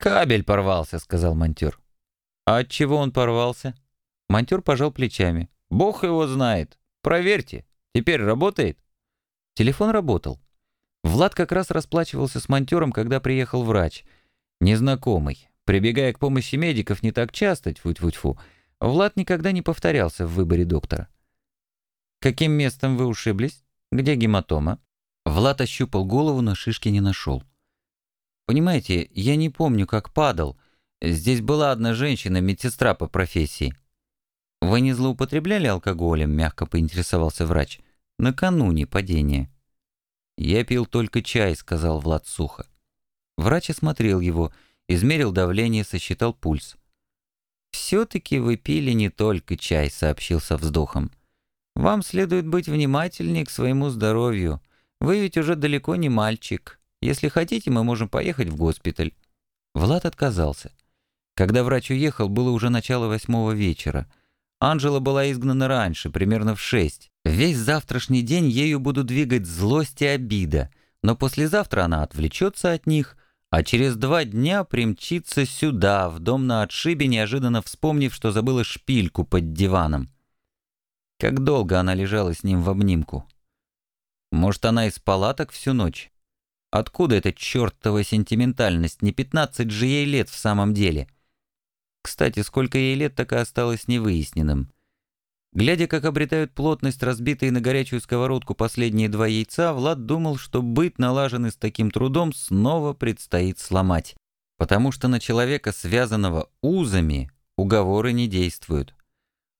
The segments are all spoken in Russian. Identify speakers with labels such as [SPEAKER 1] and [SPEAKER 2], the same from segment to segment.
[SPEAKER 1] «Кабель порвался», — сказал монтер. «А от чего он порвался?» Монтер пожал плечами. «Бог его знает. Проверьте. Теперь работает?» Телефон работал. Влад как раз расплачивался с монтером, когда приехал врач. Незнакомый. Прибегая к помощи медиков не так часто, тьфу-тьфу-тьфу, Влад никогда не повторялся в выборе доктора. «Каким местом вы ушиблись? Где гематома?» Влад ощупал голову, но шишки не нашел. «Понимаете, я не помню, как падал. Здесь была одна женщина, медсестра по профессии». «Вы не злоупотребляли алкоголем?» — мягко поинтересовался врач. «Накануне падения». «Я пил только чай», — сказал Влад сухо. Врач осмотрел его, измерил давление, сосчитал пульс. «Все-таки вы пили не только чай», — сообщил со вздохом. «Вам следует быть внимательнее к своему здоровью. Вы ведь уже далеко не мальчик. Если хотите, мы можем поехать в госпиталь». Влад отказался. Когда врач уехал, было уже начало восьмого вечера. Анжела была изгнана раньше, примерно в шесть. Весь завтрашний день ею будут двигать злость и обида, но послезавтра она отвлечется от них, а через два дня примчится сюда, в дом на отшибе, неожиданно вспомнив, что забыла шпильку под диваном. Как долго она лежала с ним в обнимку. Может, она и спала так всю ночь? Откуда эта чертова сентиментальность? Не пятнадцать же ей лет в самом деле. Кстати, сколько ей лет, так и осталось невыясненным. Глядя, как обретают плотность разбитые на горячую сковородку последние два яйца, Влад думал, что быт, налаженный с таким трудом, снова предстоит сломать. Потому что на человека, связанного узами, уговоры не действуют.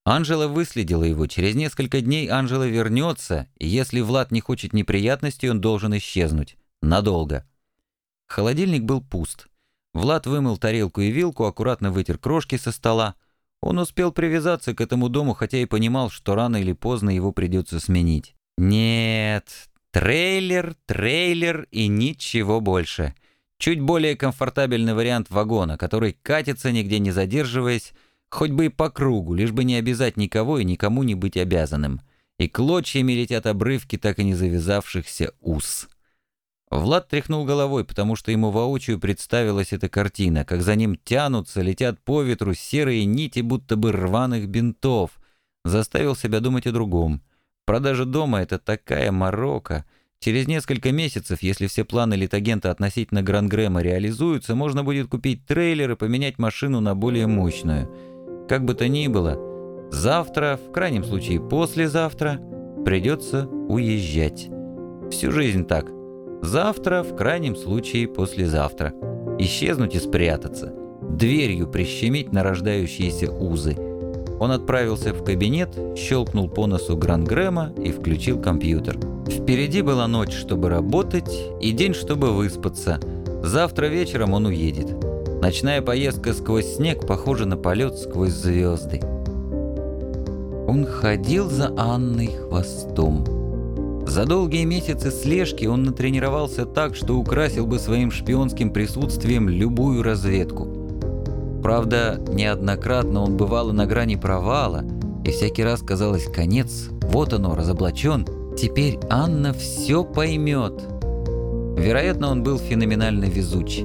[SPEAKER 1] Анжела выследила его. Через несколько дней Анжела вернется, и если Влад не хочет неприятностей, он должен исчезнуть. Надолго. Холодильник был пуст. Влад вымыл тарелку и вилку, аккуратно вытер крошки со стола. Он успел привязаться к этому дому, хотя и понимал, что рано или поздно его придется сменить. Нет, трейлер, трейлер и ничего больше. Чуть более комфортабельный вариант вагона, который катится, нигде не задерживаясь, хоть бы и по кругу, лишь бы не обязать никого и никому не быть обязанным. И клочьями летят обрывки так и не завязавшихся ус. Влад тряхнул головой, потому что ему воочию представилась эта картина, как за ним тянутся, летят по ветру серые нити, будто бы рваных бинтов. Заставил себя думать о другом. Продажа дома — это такая морока. Через несколько месяцев, если все планы литагента относительно Грангрэма реализуются, можно будет купить трейлер и поменять машину на более мощную. Как бы то ни было, завтра, в крайнем случае послезавтра, придется уезжать. Всю жизнь так — Завтра, в крайнем случае послезавтра. Исчезнуть и спрятаться. Дверью прищемить нарождающиеся узы. Он отправился в кабинет, щелкнул по носу Грангрэма и включил компьютер. Впереди была ночь, чтобы работать, и день, чтобы выспаться. Завтра вечером он уедет. Ночная поездка сквозь снег похожа на полет сквозь звезды. Он ходил за Анной хвостом. За долгие месяцы слежки он натренировался так, что украсил бы своим шпионским присутствием любую разведку. Правда, неоднократно он бывал на грани провала, и всякий раз казалось конец, вот оно, разоблачен, теперь Анна все поймет. Вероятно, он был феноменально везуч.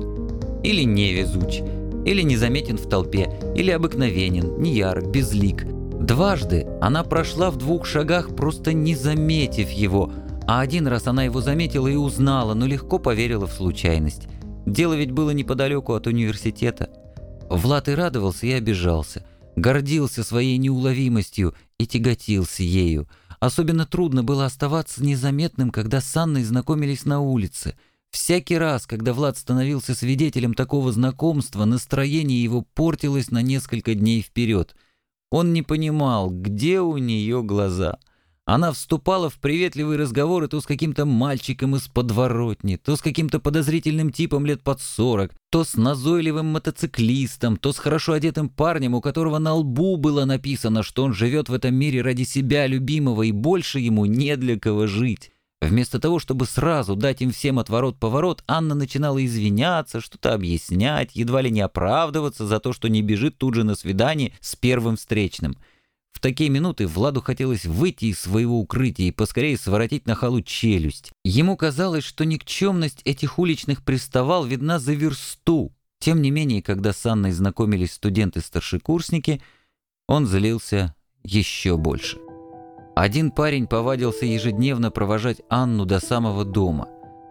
[SPEAKER 1] Или невезуч, или незаметен в толпе, или обыкновенен, неярок, безлик – Дважды она прошла в двух шагах, просто не заметив его, а один раз она его заметила и узнала, но легко поверила в случайность. Дело ведь было неподалеку от университета. Влад и радовался, и обижался. Гордился своей неуловимостью и тяготился ею. Особенно трудно было оставаться незаметным, когда с Анной знакомились на улице. Всякий раз, когда Влад становился свидетелем такого знакомства, настроение его портилось на несколько дней вперед – он не понимал, где у нее глаза. Она вступала в приветливые разговоры то с каким-то мальчиком из подворотни, то с каким-то подозрительным типом лет под сорок, то с назойливым мотоциклистом, то с хорошо одетым парнем, у которого на лбу было написано, что он живет в этом мире ради себя любимого и больше ему не для кого жить. Вместо того, чтобы сразу дать им всем отворот-поворот, Анна начинала извиняться, что-то объяснять, едва ли не оправдываться за то, что не бежит тут же на свидание с первым встречным. В такие минуты Владу хотелось выйти из своего укрытия и поскорее своротить на халу челюсть. Ему казалось, что никчемность этих уличных приставал видна за версту, Тем не менее, когда с Анной знакомились студенты-старшекурсники, он злился еще больше. Один парень повадился ежедневно провожать Анну до самого дома.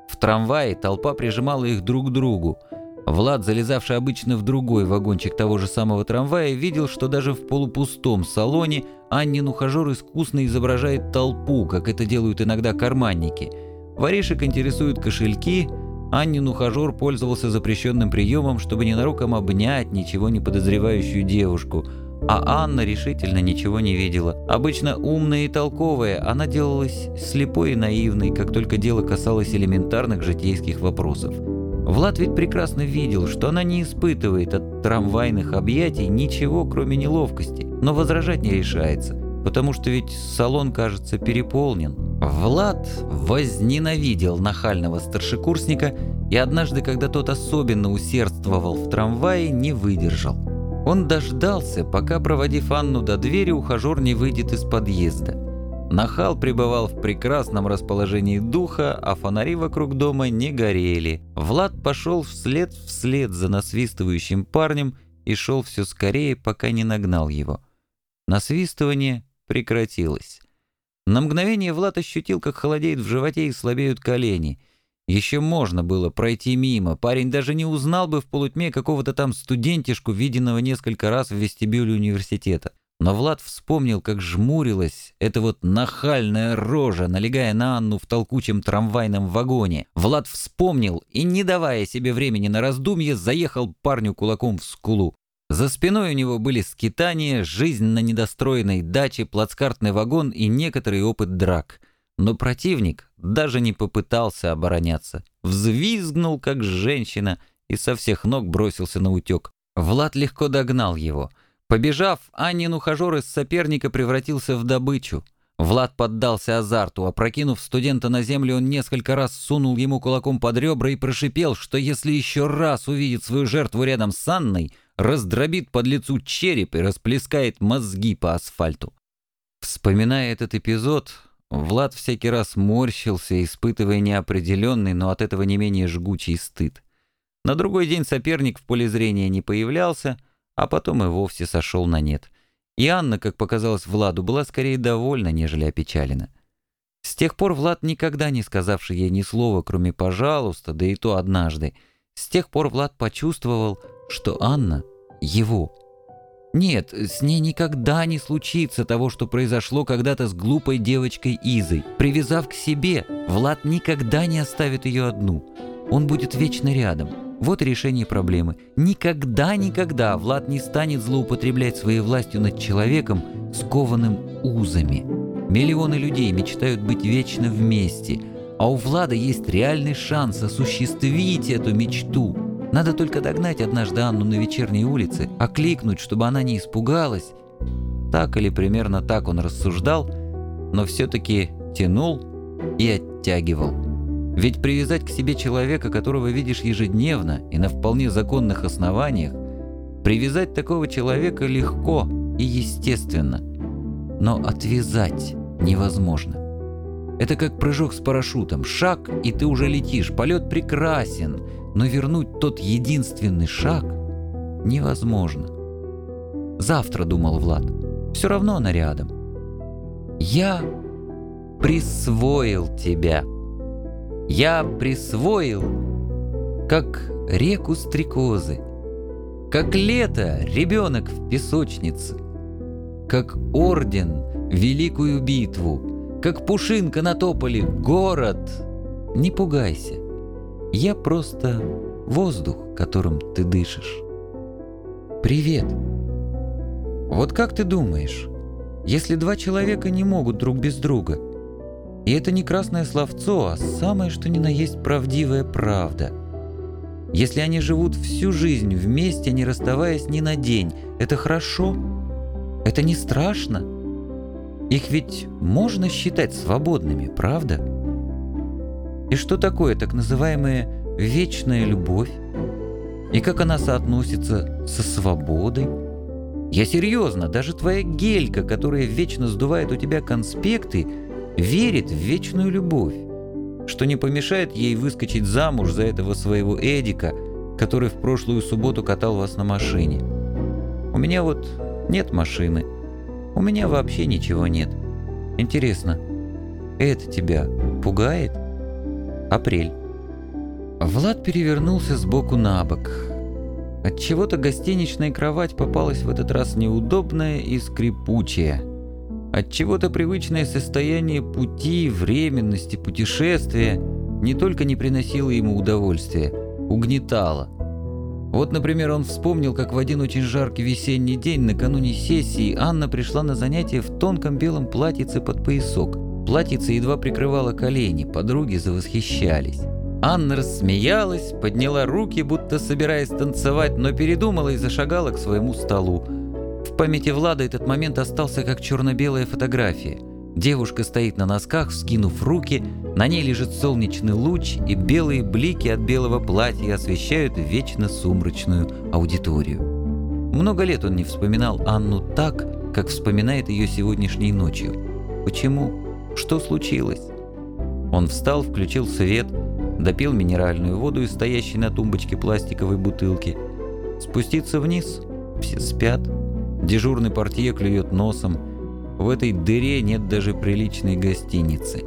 [SPEAKER 1] В трамвае толпа прижимала их друг к другу. Влад, залезавший обычно в другой вагончик того же самого трамвая, видел, что даже в полупустом салоне Аннин ухажер искусно изображает толпу, как это делают иногда карманники. Воришек интересуют кошельки, Аннин ухажер пользовался запрещенным приемом, чтобы ненароком обнять ничего не подозревающую девушку – а Анна решительно ничего не видела. Обычно умная и толковая, она делалась слепой и наивной, как только дело касалось элементарных житейских вопросов. Влад ведь прекрасно видел, что она не испытывает от трамвайных объятий ничего, кроме неловкости, но возражать не решается, потому что ведь салон, кажется, переполнен. Влад возненавидел нахального старшекурсника и однажды, когда тот особенно усердствовал в трамвае, не выдержал. Он дождался, пока, проводив Анну до двери, ухажер не выйдет из подъезда. Нахал пребывал в прекрасном расположении духа, а фонари вокруг дома не горели. Влад пошел вслед вслед за насвистывающим парнем и шел все скорее, пока не нагнал его. Насвистывание прекратилось. На мгновение Влад ощутил, как холодеет в животе и слабеют колени – еще можно было пройти мимо. Парень даже не узнал бы в полутьме какого-то там студентишку, виденного несколько раз в вестибюле университета. Но Влад вспомнил, как жмурилась эта вот нахальная рожа, налегая на Анну в толкучем трамвайном вагоне. Влад вспомнил и, не давая себе времени на раздумье, заехал парню кулаком в скулу. За спиной у него были скитания, жизнь на недостроенной даче, плацкартный вагон и некоторый опыт драк — но противник даже не попытался обороняться. Взвизгнул, как женщина, и со всех ног бросился на утек. Влад легко догнал его. Побежав, Аннин ухажер из соперника превратился в добычу. Влад поддался азарту, опрокинув студента на землю, он несколько раз сунул ему кулаком под ребра и прошипел, что если еще раз увидит свою жертву рядом с Анной, раздробит под лицу череп и расплескает мозги по асфальту. Вспоминая этот эпизод, Влад всякий раз морщился, испытывая неопределенный, но от этого не менее жгучий стыд. На другой день соперник в поле зрения не появлялся, а потом и вовсе сошел на нет. И Анна, как показалось Владу, была скорее довольна, нежели опечалена. С тех пор Влад, никогда не сказавший ей ни слова, кроме «пожалуйста», да и то однажды, с тех пор Влад почувствовал, что Анна — его. Нет, с ней никогда не случится того, что произошло когда-то с глупой девочкой Изой. Привязав к себе, Влад никогда не оставит ее одну. Он будет вечно рядом. Вот и решение проблемы. Никогда-никогда Влад не станет злоупотреблять своей властью над человеком, скованным узами. Миллионы людей мечтают быть вечно вместе, а у Влада есть реальный шанс осуществить эту мечту – надо только догнать однажды Анну на вечерней улице, окликнуть, чтобы она не испугалась. Так или примерно так он рассуждал, но все-таки тянул и оттягивал. Ведь привязать к себе человека, которого видишь ежедневно и на вполне законных основаниях, привязать такого человека легко и естественно, но отвязать невозможно. Это как прыжок с парашютом. Шаг, и ты уже летишь. Полет прекрасен, но вернуть тот единственный шаг невозможно. Завтра, думал Влад, все равно она рядом. Я присвоил тебя. Я присвоил, как реку стрекозы, как лето ребенок в песочнице, как орден великую битву, как пушинка на тополе город. Не пугайся, я просто воздух, которым ты дышишь. Привет. Вот как ты думаешь, если два человека не могут друг без друга, и это не красное словцо, а самое что ни на есть правдивая правда. Если они живут всю жизнь вместе, не расставаясь ни на день, это хорошо? Это не страшно? Их ведь можно считать свободными, правда? И что такое так называемая вечная любовь? И как она соотносится со свободой? Я серьезно, даже твоя гелька, которая вечно сдувает у тебя конспекты, верит в вечную любовь, что не помешает ей выскочить замуж за этого своего Эдика, который в прошлую субботу катал вас на машине. У меня вот нет машины. У меня вообще ничего нет. Интересно, это тебя пугает? Апрель. Влад перевернулся с боку на бок. От чего то гостиничная кровать попалась в этот раз неудобная и скрипучая. От чего то привычное состояние пути, временности, путешествия не только не приносило ему удовольствия, угнетало. Вот, например, он вспомнил, как в один очень жаркий весенний день накануне сессии Анна пришла на занятие в тонком белом платьице под поясок. Платьице едва прикрывало колени, подруги завосхищались. Анна рассмеялась, подняла руки, будто собираясь танцевать, но передумала и зашагала к своему столу. В памяти Влада этот момент остался как черно-белая фотография. Девушка стоит на носках, скинув руки, на ней лежит солнечный луч, и белые блики от белого платья освещают вечно сумрачную аудиторию. Много лет он не вспоминал Анну так, как вспоминает ее сегодняшней ночью. Почему? Что случилось? Он встал, включил свет – допил минеральную воду из стоящей на тумбочке пластиковой бутылки. Спуститься вниз – все спят. Дежурный портье клюет носом. В этой дыре нет даже приличной гостиницы.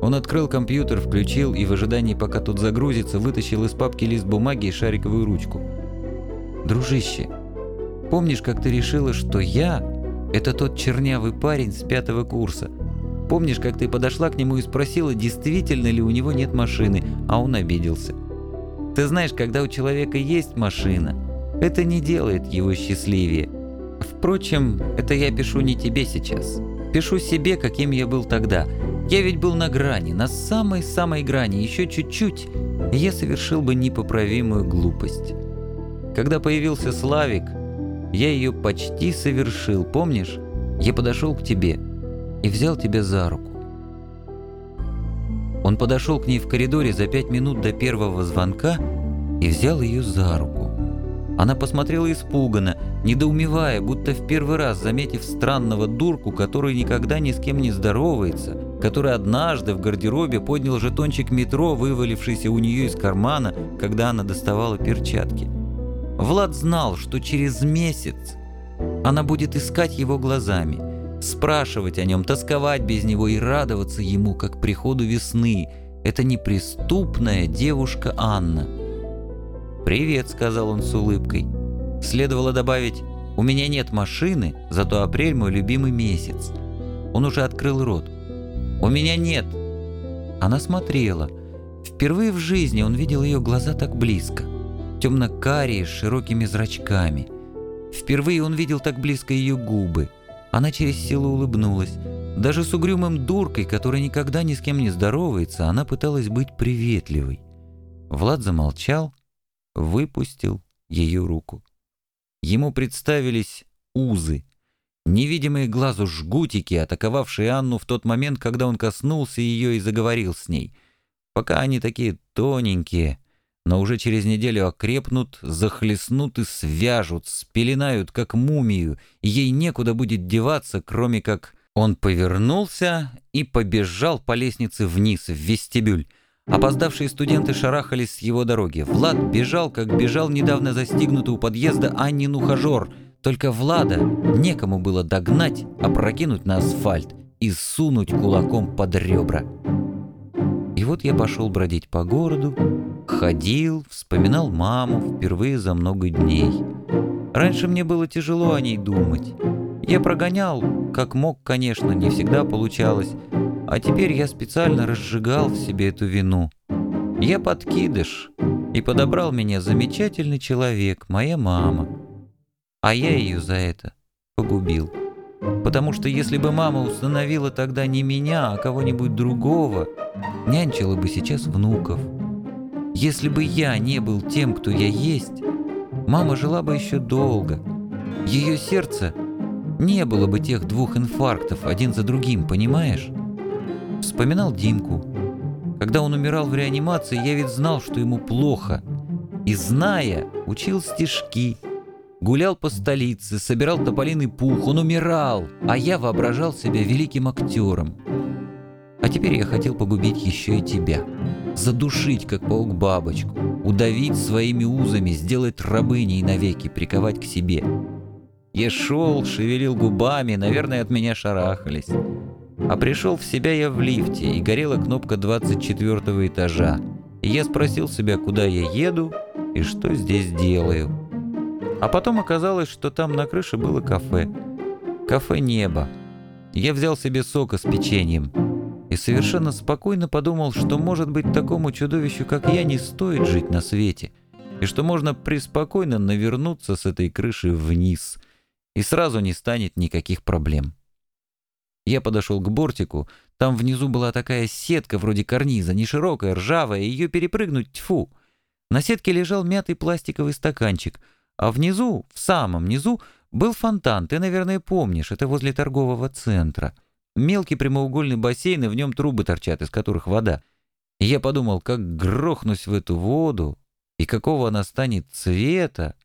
[SPEAKER 1] Он открыл компьютер, включил и в ожидании, пока тот загрузится, вытащил из папки лист бумаги и шариковую ручку. «Дружище, помнишь, как ты решила, что я – это тот чернявый парень с пятого курса?» Помнишь, как ты подошла к нему и спросила, действительно ли у него нет машины, а он обиделся? Ты знаешь, когда у человека есть машина, это не делает его счастливее. Впрочем, это я пишу не тебе сейчас. Пишу себе, каким я был тогда. Я ведь был на грани, на самой-самой грани, еще чуть-чуть, и я совершил бы непоправимую глупость. Когда появился Славик, я ее почти совершил, помнишь? Я подошел к тебе – и взял тебя за руку. Он подошел к ней в коридоре за пять минут до первого звонка и взял ее за руку. Она посмотрела испуганно, недоумевая, будто в первый раз заметив странного дурку, который никогда ни с кем не здоровается, который однажды в гардеробе поднял жетончик метро, вывалившийся у нее из кармана, когда она доставала перчатки. Влад знал, что через месяц она будет искать его глазами – спрашивать о нем, тосковать без него и радоваться ему, как приходу весны. Это неприступная девушка Анна. «Привет», — сказал он с улыбкой. Следовало добавить «У меня нет машины, зато апрель мой любимый месяц». Он уже открыл рот. «У меня нет». Она смотрела. Впервые в жизни он видел ее глаза так близко. Темно-карие, с широкими зрачками. Впервые он видел так близко ее губы — она через силу улыбнулась. Даже с угрюмым дуркой, которая никогда ни с кем не здоровается, она пыталась быть приветливой. Влад замолчал, выпустил ее руку. Ему представились узы, невидимые глазу жгутики, атаковавшие Анну в тот момент, когда он коснулся ее и заговорил с ней. Пока они такие тоненькие, но уже через неделю окрепнут, захлестнут и свяжут, спеленают, как мумию, ей некуда будет деваться, кроме как... Он повернулся и побежал по лестнице вниз, в вестибюль. Опоздавшие студенты шарахались с его дороги. Влад бежал, как бежал недавно застигнутый у подъезда Аннин ухажер. Только Влада некому было догнать, опрокинуть на асфальт и сунуть кулаком под ребра. И вот я пошел бродить по городу, Ходил, вспоминал маму впервые за много дней. Раньше мне было тяжело о ней думать. Я прогонял, как мог, конечно, не всегда получалось. А теперь я специально разжигал в себе эту вину. Я подкидыш, и подобрал меня замечательный человек, моя мама. А я ее за это погубил. Потому что если бы мама установила тогда не меня, а кого-нибудь другого, нянчила бы сейчас внуков. Если бы я не был тем, кто я есть, мама жила бы еще долго. Ее сердце не было бы тех двух инфарктов один за другим, понимаешь? Вспоминал Димку. Когда он умирал в реанимации, я ведь знал, что ему плохо. И зная, учил стишки, гулял по столице, собирал тополиный пух, он умирал, а я воображал себя великим актером. А теперь я хотел погубить еще и тебя. Задушить, как паук бабочку, удавить своими узами, сделать рабыней навеки, приковать к себе. Я шел, шевелил губами, наверное, от меня шарахались. А пришел в себя я в лифте, и горела кнопка 24 этажа. И я спросил себя, куда я еду и что здесь делаю. А потом оказалось, что там на крыше было кафе. Кафе «Небо». Я взял себе сока с печеньем и совершенно спокойно подумал, что, может быть, такому чудовищу, как я, не стоит жить на свете, и что можно преспокойно навернуться с этой крыши вниз, и сразу не станет никаких проблем. Я подошел к бортику, там внизу была такая сетка вроде карниза, не широкая, ржавая, ее перепрыгнуть тьфу. На сетке лежал мятый пластиковый стаканчик, а внизу, в самом низу, был фонтан, ты, наверное, помнишь, это возле торгового центра. Мелкий прямоугольный бассейн, и в нем трубы торчат, из которых вода. И я подумал, как грохнусь в эту воду, и какого она станет цвета.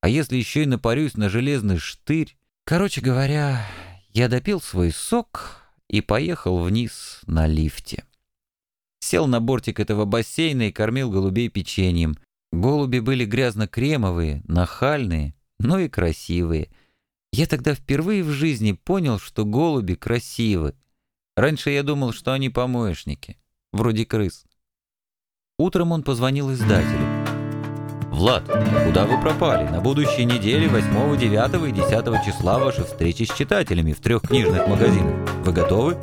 [SPEAKER 1] А если еще и напарюсь на железный штырь? Короче говоря, я допил свой сок и поехал вниз на лифте. Сел на бортик этого бассейна и кормил голубей печеньем. Голуби были грязно-кремовые, нахальные, но и красивые. Я тогда впервые в жизни понял, что голуби красивы. Раньше я думал, что они помоечники, вроде крыс. Утром он позвонил издателю. «Влад, куда вы пропали? На будущей неделе 8, 9 и 10 числа ваши встречи с читателями в трех книжных магазинах. Вы готовы?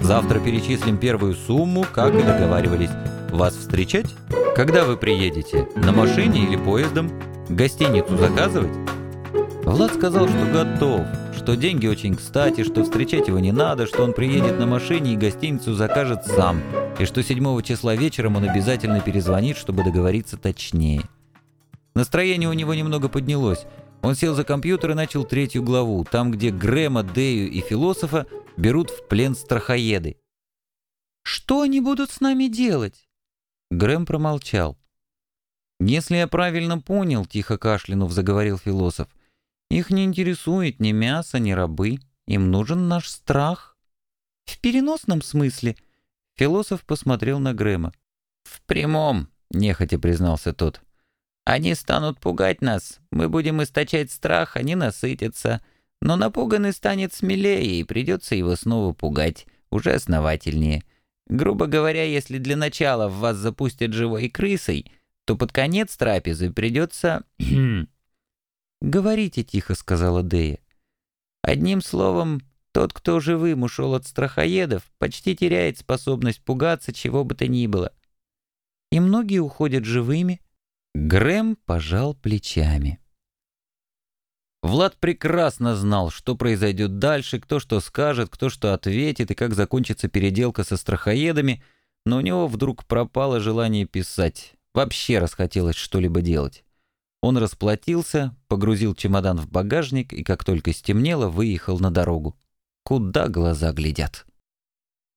[SPEAKER 1] Завтра перечислим первую сумму, как и договаривались. Вас встречать? Когда вы приедете? На машине или поездом? Гостиницу заказывать?» Влад сказал, что готов, что деньги очень кстати, что встречать его не надо, что он приедет на машине и гостиницу закажет сам, и что 7 числа вечером он обязательно перезвонит, чтобы договориться точнее. Настроение у него немного поднялось. Он сел за компьютер и начал третью главу, там, где Грэма, Дею и философа берут в плен страхоеды. «Что они будут с нами делать?» Грэм промолчал. «Если я правильно понял», — тихо кашлянув заговорил философ, их не интересует ни мясо, ни рабы. Им нужен наш страх. В переносном смысле. Философ посмотрел на Грэма. В прямом, нехотя признался тот. Они станут пугать нас. Мы будем источать страх, они насытятся. Но напуганный станет смелее, и придется его снова пугать, уже основательнее. Грубо говоря, если для начала в вас запустят живой крысой, то под конец трапезы придется «Говорите тихо», — сказала Дея. «Одним словом, тот, кто живым ушел от страхоедов, почти теряет способность пугаться чего бы то ни было. И многие уходят живыми». Грэм пожал плечами. Влад прекрасно знал, что произойдет дальше, кто что скажет, кто что ответит и как закончится переделка со страхоедами, но у него вдруг пропало желание писать. Вообще расхотелось что-либо делать. Он расплатился, погрузил чемодан в багажник и, как только стемнело, выехал на дорогу. Куда глаза глядят?